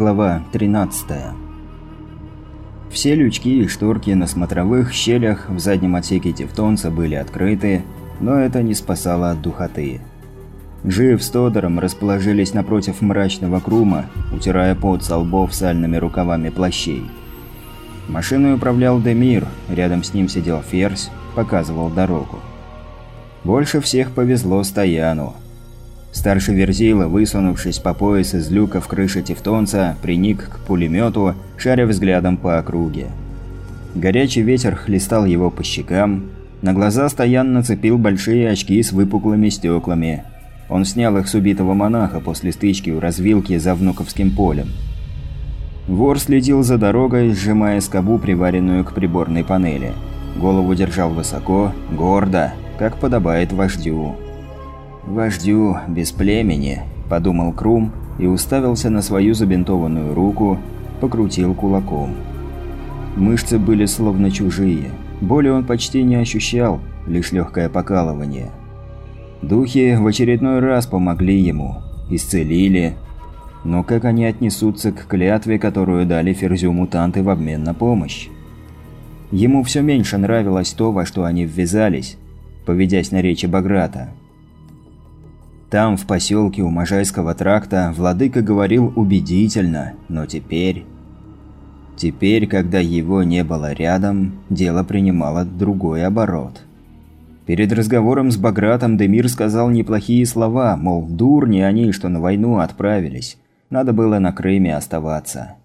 Глава 13. Все лючки и шторки на смотровых щелях в заднем отсеке Тевтонца были открыты, но это не спасало от духоты. Жив с Тодором расположились напротив мрачного крума, утирая пот со лбов сальными рукавами плащей. Машиной управлял Демир, рядом с ним сидел Ферзь, показывал дорогу. Больше всех повезло Стояну. Старший Верзила, высунувшись по пояс из люка в крыше Тевтонца, приник к пулемету, шаря взглядом по округе. Горячий ветер хлестал его по щекам, на глаза Стоян нацепил большие очки с выпуклыми стеклами. Он снял их с убитого монаха после стычки у развилки за Внуковским полем. Вор следил за дорогой, сжимая скобу, приваренную к приборной панели. Голову держал высоко, гордо, как подобает вождю. «Вождю без племени», – подумал Крум и уставился на свою забинтованную руку, покрутил кулаком. Мышцы были словно чужие. Боли он почти не ощущал, лишь легкое покалывание. Духи в очередной раз помогли ему, исцелили. Но как они отнесутся к клятве, которую дали Ферзю мутанты в обмен на помощь? Ему все меньше нравилось то, во что они ввязались, поведясь на речи Баграта. Там, в поселке у Можайского тракта, владыка говорил убедительно, но теперь... Теперь, когда его не было рядом, дело принимало другой оборот. Перед разговором с Багратом Демир сказал неплохие слова, мол, дурни они, что на войну отправились. Надо было на Крыме оставаться.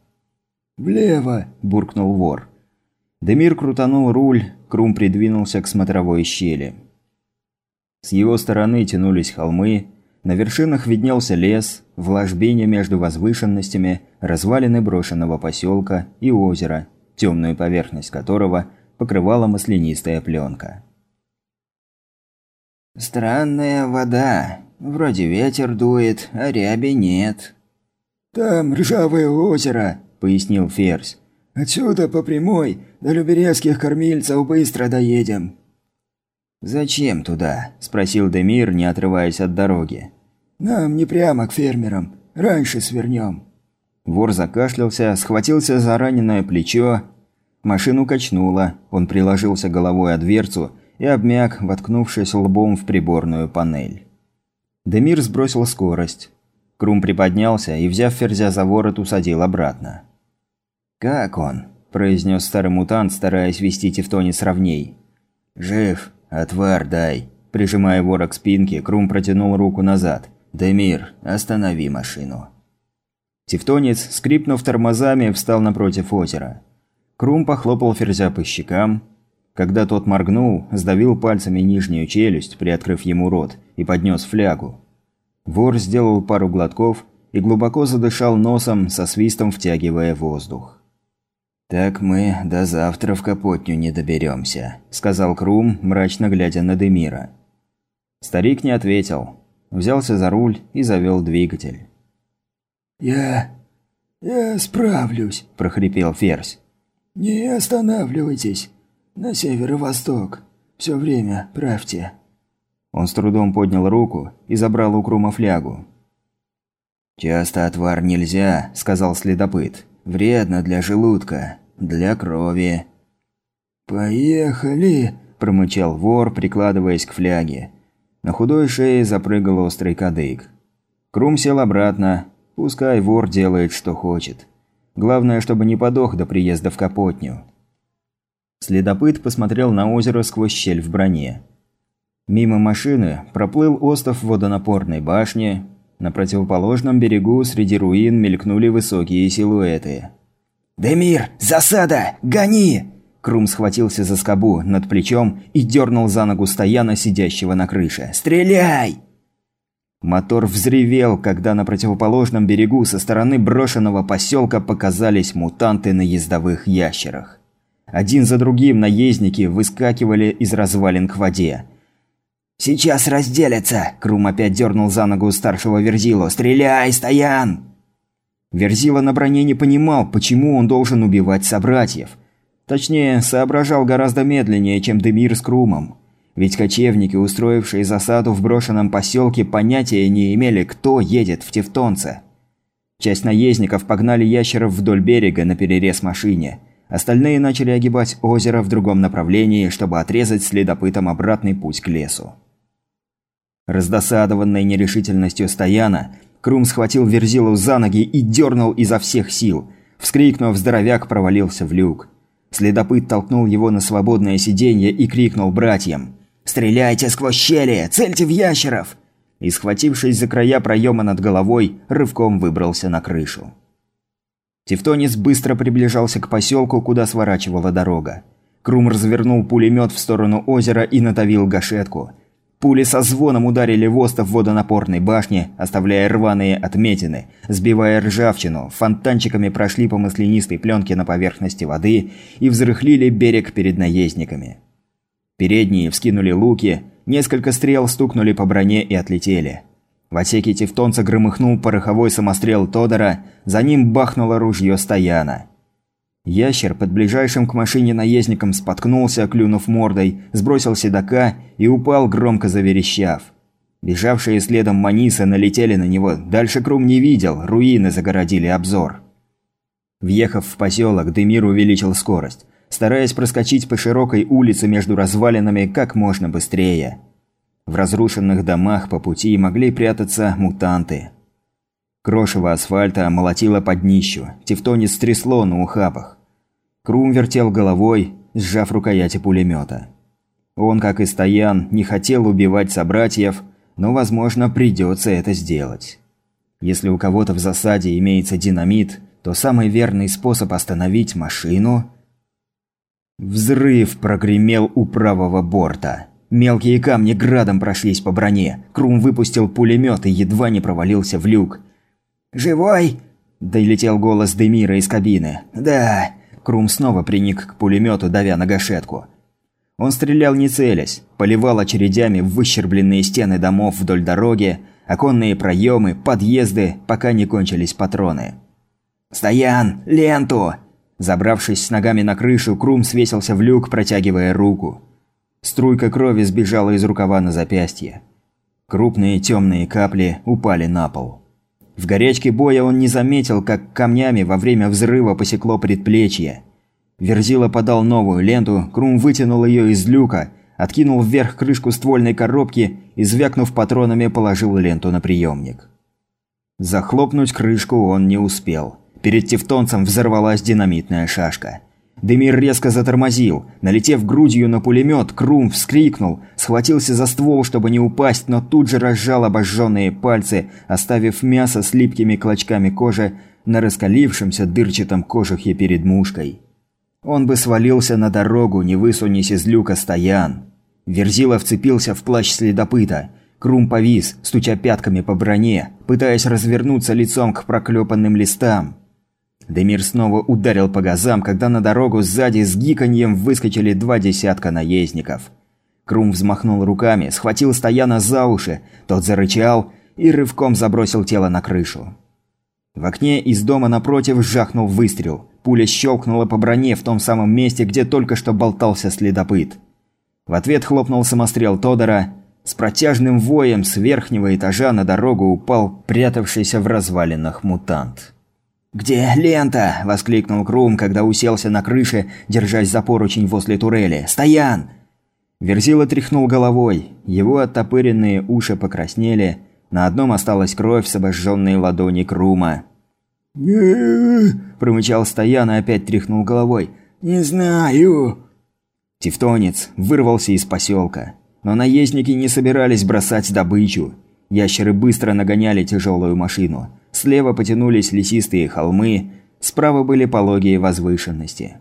«Влево!» – буркнул вор. Демир крутанул руль, Крум придвинулся к смотровой щели. С его стороны тянулись холмы, на вершинах виднелся лес, в ложбине между возвышенностями развалины брошенного поселка и озера, темную поверхность которого покрывала маслянистая пленка. «Странная вода. Вроде ветер дует, а ряби нет». «Там ржавое озеро», — пояснил Ферзь. «Отсюда по прямой до люберецких кормильцев быстро доедем». «Зачем туда?» – спросил Демир, не отрываясь от дороги. «Нам не прямо к фермерам. Раньше свернем». Вор закашлялся, схватился за раненое плечо. Машину качнуло, он приложился головой о дверцу и обмяк, воткнувшись лбом в приборную панель. Демир сбросил скорость. Крум приподнялся и, взяв ферзя за ворот, усадил обратно. «Как он?» – произнес старый мутант, стараясь вести Тевтонец ровней. «Жив. Отвар дай». Прижимая вора к спинке, Крум протянул руку назад. «Демир, останови машину». Тевтонец, скрипнув тормозами, встал напротив озера. Крум похлопал ферзя по щекам. Когда тот моргнул, сдавил пальцами нижнюю челюсть, приоткрыв ему рот, и поднес флягу. Вор сделал пару глотков и глубоко задышал носом, со свистом втягивая воздух. «Так мы до завтра в Капотню не доберемся», – сказал Крум, мрачно глядя на Демира. Старик не ответил взялся за руль и завел двигатель. «Я... я справлюсь», – прохрипел Ферзь. «Не останавливайтесь. На северо-восток. Все время правьте». Он с трудом поднял руку и забрал у Крума флягу. «Часто отвар нельзя», – сказал следопыт. «Вредно для желудка, для крови». «Поехали», – промычал вор, прикладываясь к фляге. На худой шее запрыгал острый кадык. Крум сел обратно. Пускай вор делает, что хочет. Главное, чтобы не подох до приезда в Капотню. Следопыт посмотрел на озеро сквозь щель в броне. Мимо машины проплыл остов водонапорной башни. На противоположном берегу среди руин мелькнули высокие силуэты. «Демир! Засада! Гони!» Крум схватился за скобу над плечом и дернул за ногу стояна, сидящего на крыше. «Стреляй!» Мотор взревел, когда на противоположном берегу со стороны брошенного поселка показались мутанты на ездовых ящерах. Один за другим наездники выскакивали из развалин к воде. «Сейчас разделятся!» – Крум опять дернул за ногу старшего Верзилу. «Стреляй, Стоян!» Верзила на броне не понимал, почему он должен убивать собратьев – Точнее, соображал гораздо медленнее, чем Демир с Крумом. Ведь кочевники, устроившие засаду в брошенном поселке, понятия не имели, кто едет в Тевтонце. Часть наездников погнали ящеров вдоль берега на перерез машине. Остальные начали огибать озеро в другом направлении, чтобы отрезать следопытам обратный путь к лесу. Раздосадованной нерешительностью Стояна, Крум схватил Верзилу за ноги и дернул изо всех сил. Вскрикнув, здоровяк провалился в люк. Следопыт толкнул его на свободное сиденье и крикнул братьям. «Стреляйте сквозь щели! Цельте в ящеров!» И, схватившись за края проема над головой, рывком выбрался на крышу. Тевтонец быстро приближался к поселку, куда сворачивала дорога. Крум развернул пулемет в сторону озера и натовил гашетку – Пули со звоном ударили в остов водонапорной башни, оставляя рваные отметины, сбивая ржавчину, фонтанчиками прошли по маслянистой пленке на поверхности воды и взрыхлили берег перед наездниками. Передние вскинули луки, несколько стрел стукнули по броне и отлетели. В отсеке тевтонца громыхнул пороховой самострел Тодора, за ним бахнуло ружье Стояна. Ящер под ближайшим к машине наездником споткнулся, клюнув мордой, сбросил седока и упал, громко заверещав. Бежавшие следом Маниса налетели на него, дальше Крум не видел, руины загородили обзор. Въехав в поселок, Демир увеличил скорость, стараясь проскочить по широкой улице между развалинами как можно быстрее. В разрушенных домах по пути могли прятаться мутанты. Крошево асфальта молотило под днищу, тефтонец трясло на ухабах. Крум вертел головой, сжав рукояти пулемета. Он, как и Стоян, не хотел убивать собратьев, но, возможно, придется это сделать. Если у кого-то в засаде имеется динамит, то самый верный способ остановить машину... Взрыв прогремел у правого борта. Мелкие камни градом прошлись по броне. Крум выпустил пулемет и едва не провалился в люк. «Живой?» – долетел голос Демира из кабины. «Да, Крум снова приник к пулемету, давя на гашетку. Он стрелял не целясь, поливал очередями выщербленные стены домов вдоль дороги, оконные проемы, подъезды, пока не кончились патроны. «Стоян! Ленту!» Забравшись с ногами на крышу, Крум свесился в люк, протягивая руку. Струйка крови сбежала из рукава на запястье. Крупные темные капли упали на пол. В горячке боя он не заметил, как камнями во время взрыва посекло предплечье. Верзила подал новую ленту, Крум вытянул ее из люка, откинул вверх крышку ствольной коробки и, звякнув патронами, положил ленту на приемник. Захлопнуть крышку он не успел. Перед тевтонцем взорвалась динамитная шашка. Демир резко затормозил. Налетев грудью на пулемет, Крум вскрикнул, схватился за ствол, чтобы не упасть, но тут же разжал обожженные пальцы, оставив мясо с липкими клочками кожи на раскалившемся дырчатом кожухе перед мушкой. Он бы свалился на дорогу, не высунись из люка стоян. Верзила вцепился в плащ следопыта. Крум повис, стуча пятками по броне, пытаясь развернуться лицом к проклепанным листам. Демир снова ударил по газам, когда на дорогу сзади с гиканьем выскочили два десятка наездников. Крум взмахнул руками, схватил Стояна за уши, тот зарычал и рывком забросил тело на крышу. В окне из дома напротив жахнул выстрел. Пуля щелкнула по броне в том самом месте, где только что болтался следопыт. В ответ хлопнул самострел Тодора. С протяжным воем с верхнего этажа на дорогу упал прятавшийся в развалинах мутант. «Где лента?» – воскликнул Крум, когда уселся на крыше, держась за поручень возле турели. «Стоян!» Верзила тряхнул головой. Его оттопыренные уши покраснели. На одном осталась кровь с обожженной ладони Крума. промычал Стоян и опять тряхнул головой. «Не знаю!» Тевтонец вырвался из поселка. Но наездники не собирались бросать добычу. Ящеры быстро нагоняли тяжелую машину. Слева потянулись лесистые холмы, справа были пологие возвышенности.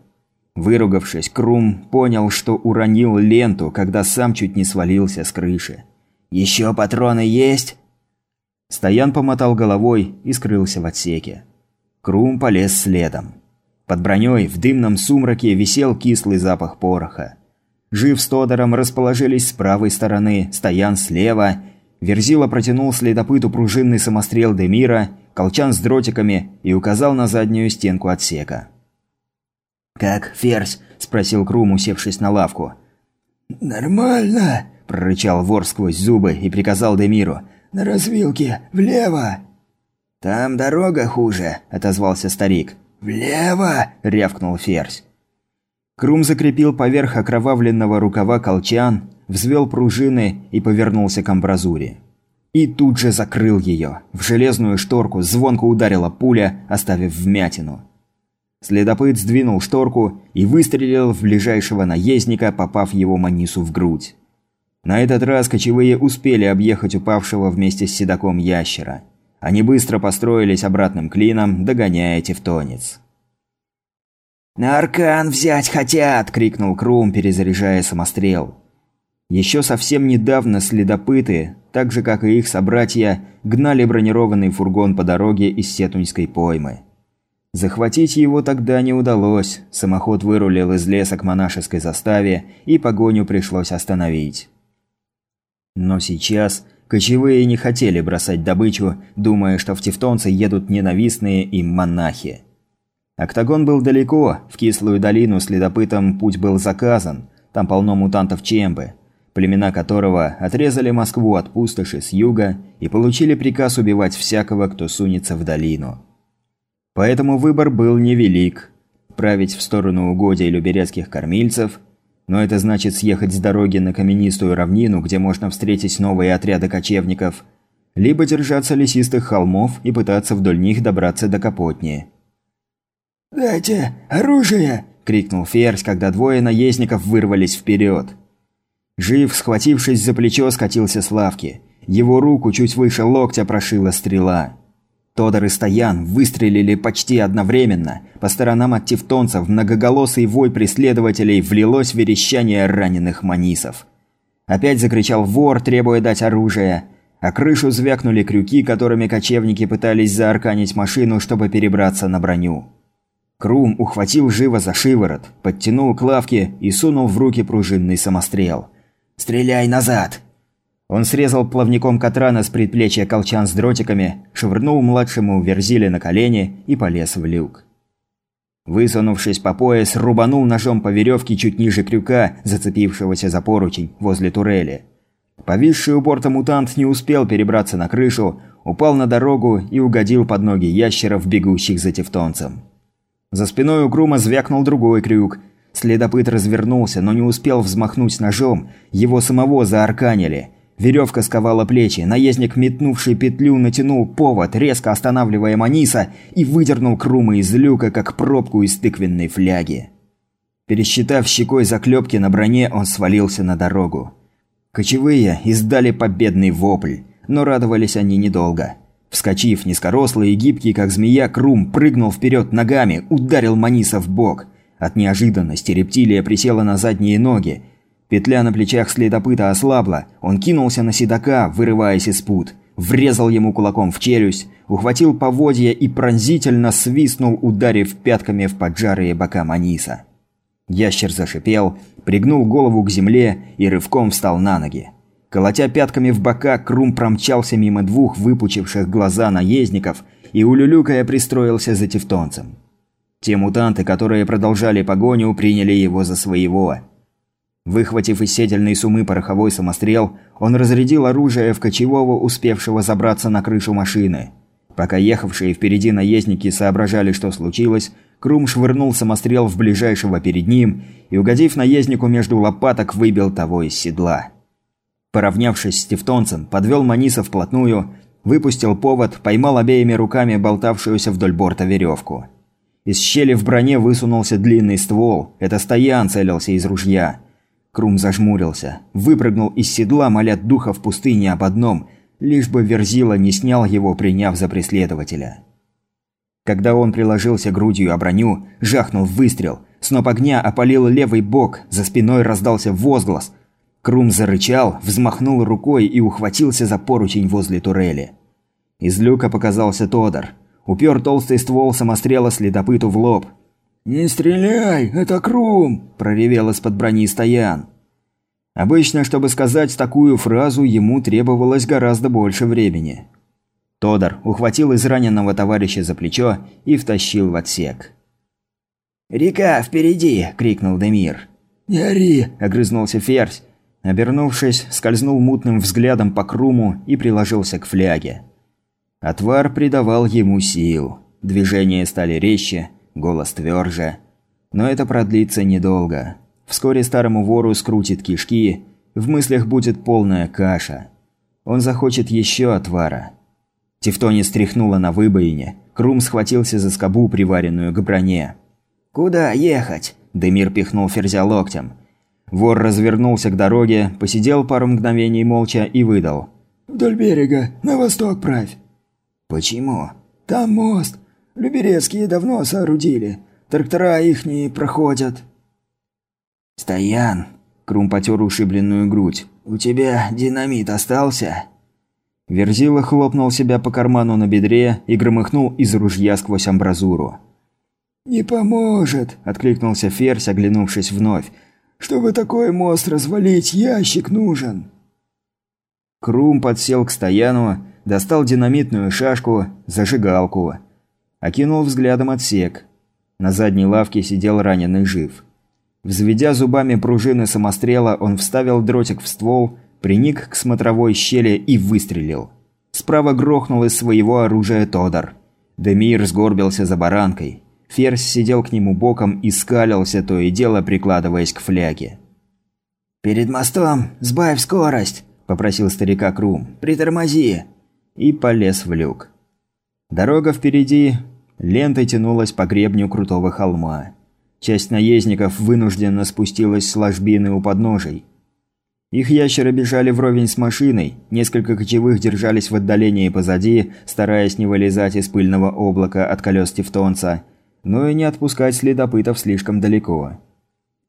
Выругавшись, Крум понял, что уронил ленту, когда сам чуть не свалился с крыши. «Еще патроны есть?» Стоян помотал головой и скрылся в отсеке. Крум полез следом. Под броней в дымном сумраке висел кислый запах пороха. Жив с Тодором расположились с правой стороны, Стоян слева. Верзила протянул следопыту пружинный самострел Демира колчан с дротиками и указал на заднюю стенку отсека. «Как ферзь?» – спросил Крум, усевшись на лавку. «Нормально», – прорычал вор сквозь зубы и приказал Демиру. «На развилке, влево!» «Там дорога хуже», – отозвался старик. «Влево!» – рявкнул Ферзь. Крум закрепил поверх окровавленного рукава колчан, взвел пружины и повернулся к амбразуре. И тут же закрыл ее. В железную шторку звонко ударила пуля, оставив вмятину. Следопыт сдвинул шторку и выстрелил в ближайшего наездника, попав его манису в грудь. На этот раз кочевые успели объехать упавшего вместе с седаком ящера. Они быстро построились обратным клином, догоняя тевтонец. «На аркан взять хотят!» – крикнул Крум, перезаряжая самострел. Еще совсем недавно следопыты, так же как и их собратья, гнали бронированный фургон по дороге из Сетуньской поймы. Захватить его тогда не удалось, самоход вырулил из леса к монашеской заставе, и погоню пришлось остановить. Но сейчас кочевые не хотели бросать добычу, думая, что в Тевтонце едут ненавистные им монахи. Октагон был далеко, в кислую долину следопытам путь был заказан, там полно мутантов Чембы, племена которого отрезали Москву от пустоши с юга и получили приказ убивать всякого, кто сунется в долину. Поэтому выбор был невелик. Править в сторону угодий люберецких кормильцев, но это значит съехать с дороги на каменистую равнину, где можно встретить новые отряды кочевников, либо держаться лесистых холмов и пытаться вдоль них добраться до Капотни. «Дайте оружие!» – крикнул Ферзь, когда двое наездников вырвались вперед. Жив, схватившись за плечо, скатился с лавки. Его руку чуть выше локтя прошила стрела. Тодор и Стоян выстрелили почти одновременно. По сторонам от тевтонцев многоголосый вой преследователей влилось верещание раненых манисов. Опять закричал вор, требуя дать оружие. А крышу звякнули крюки, которыми кочевники пытались заарканить машину, чтобы перебраться на броню. Крум ухватил живо за шиворот, подтянул к лавке и сунул в руки пружинный самострел. «Стреляй назад!» Он срезал плавником Катрана с предплечья колчан с дротиками, швырнул младшему Верзиле на колени и полез в люк. Высунувшись по пояс, рубанул ножом по веревке чуть ниже крюка, зацепившегося за поручень возле турели. Повисший у борта мутант не успел перебраться на крышу, упал на дорогу и угодил под ноги ящеров, бегущих за тевтонцем. За спиной у Крума звякнул другой крюк. Следопыт развернулся, но не успел взмахнуть ножом, его самого заарканили – Веревка сковала плечи, наездник, метнувший петлю, натянул повод, резко останавливая Маниса, и выдернул Крума из люка, как пробку из тыквенной фляги. Пересчитав щекой заклепки на броне, он свалился на дорогу. Кочевые издали победный вопль, но радовались они недолго. Вскочив, низкорослый и гибкий, как змея, Крум прыгнул вперед ногами, ударил Маниса в бок. От неожиданности рептилия присела на задние ноги, Петля на плечах следопыта ослабла, он кинулся на седока, вырываясь из пут, врезал ему кулаком в челюсть, ухватил поводья и пронзительно свистнул, ударив пятками в поджарые бока Маниса. Ящер зашипел, пригнул голову к земле и рывком встал на ноги. Колотя пятками в бока, Крум промчался мимо двух выпучивших глаза наездников и улюлюкая пристроился за тевтонцем. Те мутанты, которые продолжали погоню, приняли его за своего – Выхватив из седельной сумы пороховой самострел, он разрядил оружие в кочевого, успевшего забраться на крышу машины. Пока ехавшие впереди наездники соображали, что случилось, Крум швырнул самострел в ближайшего перед ним и, угодив наезднику между лопаток, выбил того из седла. Поравнявшись с тевтонцем, подвел Маниса вплотную, выпустил повод, поймал обеими руками болтавшуюся вдоль борта веревку. Из щели в броне высунулся длинный ствол, это стоян целился из ружья. Крум зажмурился, выпрыгнул из седла, моля духа в пустыне об одном, лишь бы Верзила не снял его, приняв за преследователя. Когда он приложился грудью о броню, жахнул выстрел. Сноп огня опалил левый бок, за спиной раздался возглас. Крум зарычал, взмахнул рукой и ухватился за поручень возле турели. Из люка показался Тодор. Упер толстый ствол самострела следопыту в лоб – «Не стреляй, это Крум!» – проревел из-под брони Стоян. Обычно, чтобы сказать такую фразу, ему требовалось гораздо больше времени. Тодор ухватил израненного товарища за плечо и втащил в отсек. «Река впереди!» – крикнул Демир. «Не ори!» – огрызнулся Ферзь. Обернувшись, скользнул мутным взглядом по Круму и приложился к фляге. Отвар придавал ему сил. Движения стали резче, голос тверже. Но это продлится недолго. Вскоре старому вору скрутит кишки, в мыслях будет полная каша. Он захочет еще отвара. Тевтони стряхнула на выбоине. Крум схватился за скобу, приваренную к броне. «Куда ехать?» – Демир пихнул Ферзя локтем. Вор развернулся к дороге, посидел пару мгновений молча и выдал. «Вдоль берега, на восток правь». «Почему?» «Там мост. Люберецкие давно соорудили. Трактора ихние проходят». «Стоян!» – Крум потер ушибленную грудь. «У тебя динамит остался?» Верзила хлопнул себя по карману на бедре и громыхнул из ружья сквозь амбразуру. «Не поможет», – откликнулся Ферзь, оглянувшись вновь. «Чтобы такой мост развалить, ящик нужен». Крум подсел к стояну, достал динамитную шашку, зажигалку. Окинул взглядом отсек. На задней лавке сидел раненый жив. Взведя зубами пружины самострела, он вставил дротик в ствол, приник к смотровой щели и выстрелил. Справа грохнул из своего оружия Тодор. Демир сгорбился за баранкой. Ферзь сидел к нему боком и скалился, то и дело прикладываясь к фляге. «Перед мостом сбавь скорость», – попросил старика Крум. «Притормози». И полез в люк. Дорога впереди лентой тянулась по гребню крутого холма. Часть наездников вынужденно спустилась с ложбины у подножий. Их ящеры бежали вровень с машиной, несколько кочевых держались в отдалении позади, стараясь не вылезать из пыльного облака от колес Тевтонца, но и не отпускать следопытов слишком далеко.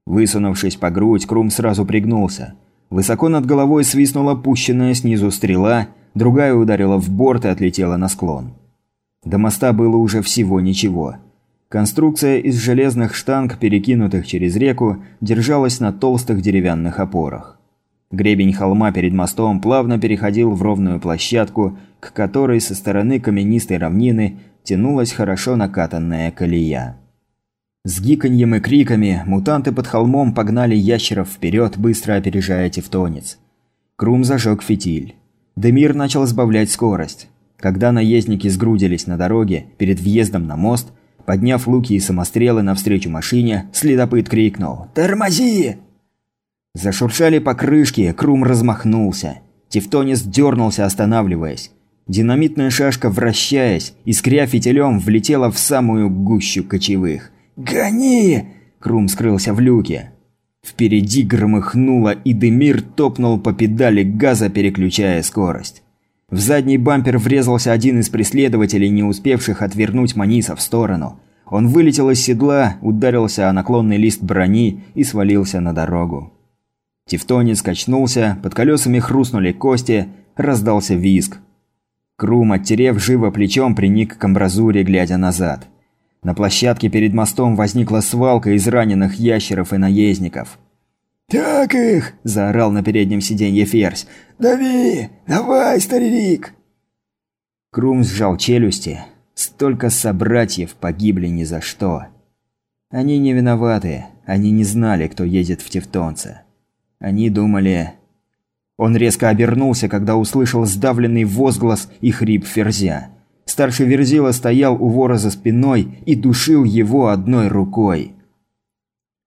Высунувшись по грудь, Крум сразу пригнулся. Высоко над головой свистнула пущенная снизу стрела, другая ударила в борт и отлетела на склон. До моста было уже всего ничего – Конструкция из железных штанг, перекинутых через реку, держалась на толстых деревянных опорах. Гребень холма перед мостом плавно переходил в ровную площадку, к которой со стороны каменистой равнины тянулась хорошо накатанная колея. С гиканьем и криками мутанты под холмом погнали ящеров вперед, быстро опережая тевтонец. Крум зажег фитиль. Демир начал сбавлять скорость. Когда наездники сгрудились на дороге перед въездом на мост – Подняв луки и самострелы навстречу машине, следопыт крикнул «Тормози!». Зашуршали покрышки, Крум размахнулся. Тевтонис дернулся, останавливаясь. Динамитная шашка, вращаясь, искря фитилем, влетела в самую гущу кочевых. «Гони!» Крум скрылся в люке. Впереди громыхнуло, и Демир топнул по педали газа, переключая скорость. В задний бампер врезался один из преследователей, не успевших отвернуть Маниса в сторону. Он вылетел из седла, ударился о наклонный лист брони и свалился на дорогу. Тевтонец качнулся, под колесами хрустнули кости, раздался визг. Крум, оттерев живо плечом, приник к амбразуре, глядя назад. На площадке перед мостом возникла свалка из раненых ящеров и наездников. «Так их!» – заорал на переднем сиденье Ферзь. «Дави! Давай, старик!» Крум сжал челюсти. Столько собратьев погибли ни за что. Они не виноваты, они не знали, кто едет в Тевтонце. Они думали... Он резко обернулся, когда услышал сдавленный возглас и хрип Ферзя. Старший Верзила стоял у вора за спиной и душил его одной рукой.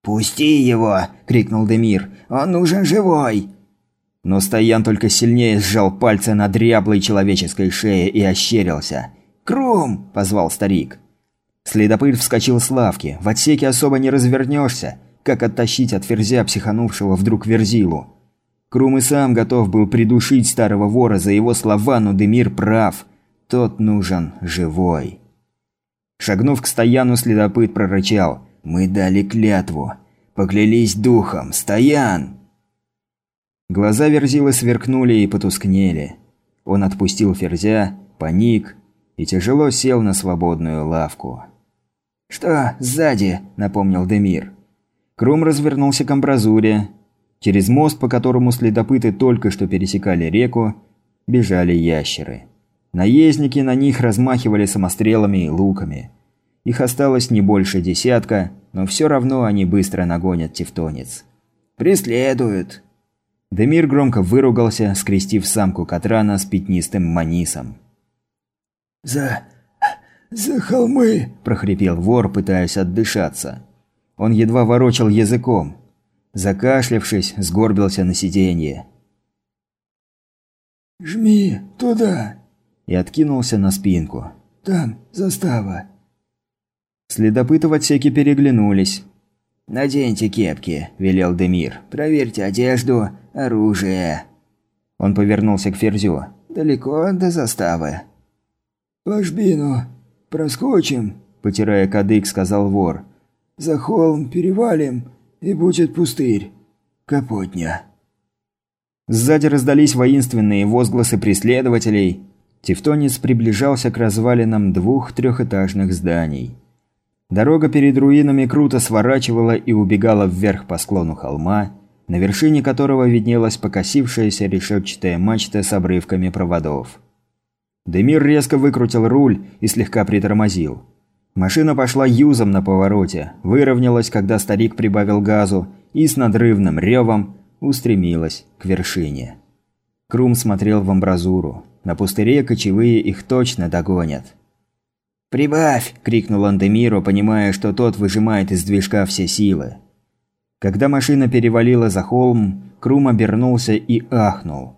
«Пусти его!» – крикнул Демир. «Он нужен живой!» Но Стоян только сильнее сжал пальцы на дряблой человеческой шее и ощерился. «Крум!» – позвал старик. Следопыт вскочил с лавки. В отсеке особо не развернешься. Как оттащить от ферзя психанувшего вдруг Верзилу? Крум и сам готов был придушить старого вора за его слова, но Демир прав. Тот нужен живой. Шагнув к Стояну, следопыт прорычал – мы дали клятву. Поклялись духом. Стоян!» Глаза Верзилы сверкнули и потускнели. Он отпустил Ферзя, паник и тяжело сел на свободную лавку. «Что сзади?» – напомнил Демир. Крум развернулся к амбразуре. Через мост, по которому следопыты только что пересекали реку, бежали ящеры. Наездники на них размахивали самострелами и луками. Их осталось не больше десятка, но все равно они быстро нагонят тевтонец. «Преследуют!» Демир громко выругался, скрестив самку Катрана с пятнистым манисом. «За... за холмы!» – прохрипел вор, пытаясь отдышаться. Он едва ворочал языком. Закашлявшись, сгорбился на сиденье. «Жми туда!» И откинулся на спинку. «Там застава!» Следопыты в отсеке переглянулись. «Наденьте кепки», – велел Демир. «Проверьте одежду, оружие». Он повернулся к Ферзю. «Далеко до заставы». «По жбину. Проскочим», – потирая кадык, сказал вор. «За холм перевалим, и будет пустырь. Капотня». Сзади раздались воинственные возгласы преследователей. Тевтонец приближался к развалинам двух трехэтажных зданий. Дорога перед руинами круто сворачивала и убегала вверх по склону холма, на вершине которого виднелась покосившаяся решетчатая мачта с обрывками проводов. Демир резко выкрутил руль и слегка притормозил. Машина пошла юзом на повороте, выровнялась, когда старик прибавил газу, и с надрывным ревом устремилась к вершине. Крум смотрел в амбразуру. На пустыре кочевые их точно догонят. «Прибавь!» – крикнул Андемиру, понимая, что тот выжимает из движка все силы. Когда машина перевалила за холм, Крум обернулся и ахнул.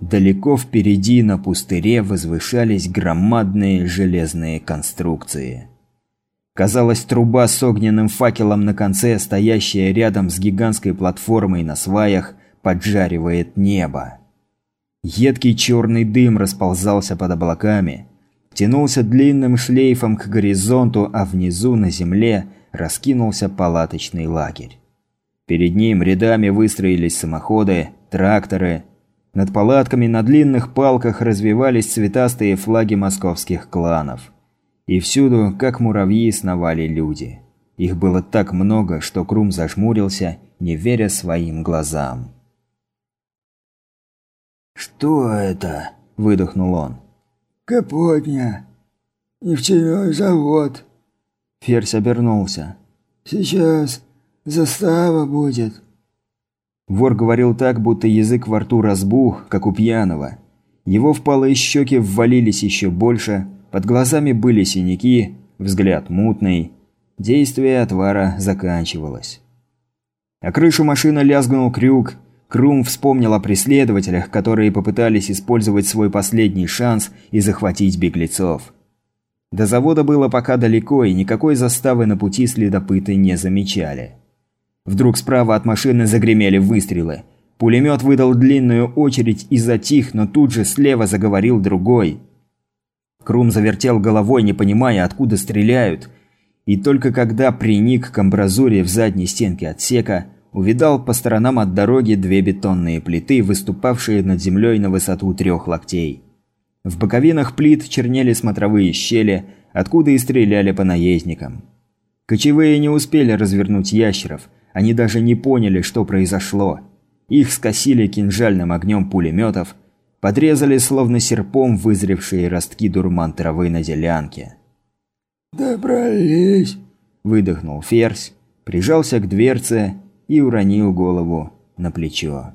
Далеко впереди на пустыре возвышались громадные железные конструкции. Казалось, труба с огненным факелом на конце, стоящая рядом с гигантской платформой на сваях, поджаривает небо. Едкий черный дым расползался под облаками, тянулся длинным шлейфом к горизонту, а внизу на земле раскинулся палаточный лагерь. Перед ним рядами выстроились самоходы, тракторы, над палатками на длинных палках развивались цветастые флаги московских кланов. И всюду, как муравьи, сновали люди. Их было так много, что Крум зажмурился, не веря своим глазам. «Что это?» – выдохнул он. «Капотня. Нефтяной завод». Ферзь обернулся. «Сейчас застава будет». Вор говорил так, будто язык во рту разбух, как у пьяного. Его впалые щеки ввалились еще больше, под глазами были синяки, взгляд мутный. Действие отвара заканчивалось. А крышу машины лязгнул крюк. Крум вспомнил о преследователях, которые попытались использовать свой последний шанс и захватить беглецов. До завода было пока далеко, и никакой заставы на пути следопыты не замечали. Вдруг справа от машины загремели выстрелы. Пулемет выдал длинную очередь и затих, но тут же слева заговорил другой. Крум завертел головой, не понимая, откуда стреляют. И только когда приник к амбразуре в задней стенке отсека, увидал по сторонам от дороги две бетонные плиты, выступавшие над землей на высоту трех локтей. В боковинах плит чернели смотровые щели, откуда и стреляли по наездникам. Кочевые не успели развернуть ящеров – они даже не поняли, что произошло. Их скосили кинжальным огнем пулеметов, подрезали словно серпом вызревшие ростки дурман травы на делянке. «Добрались!» – выдохнул Ферзь, прижался к дверце и уронил голову на плечо.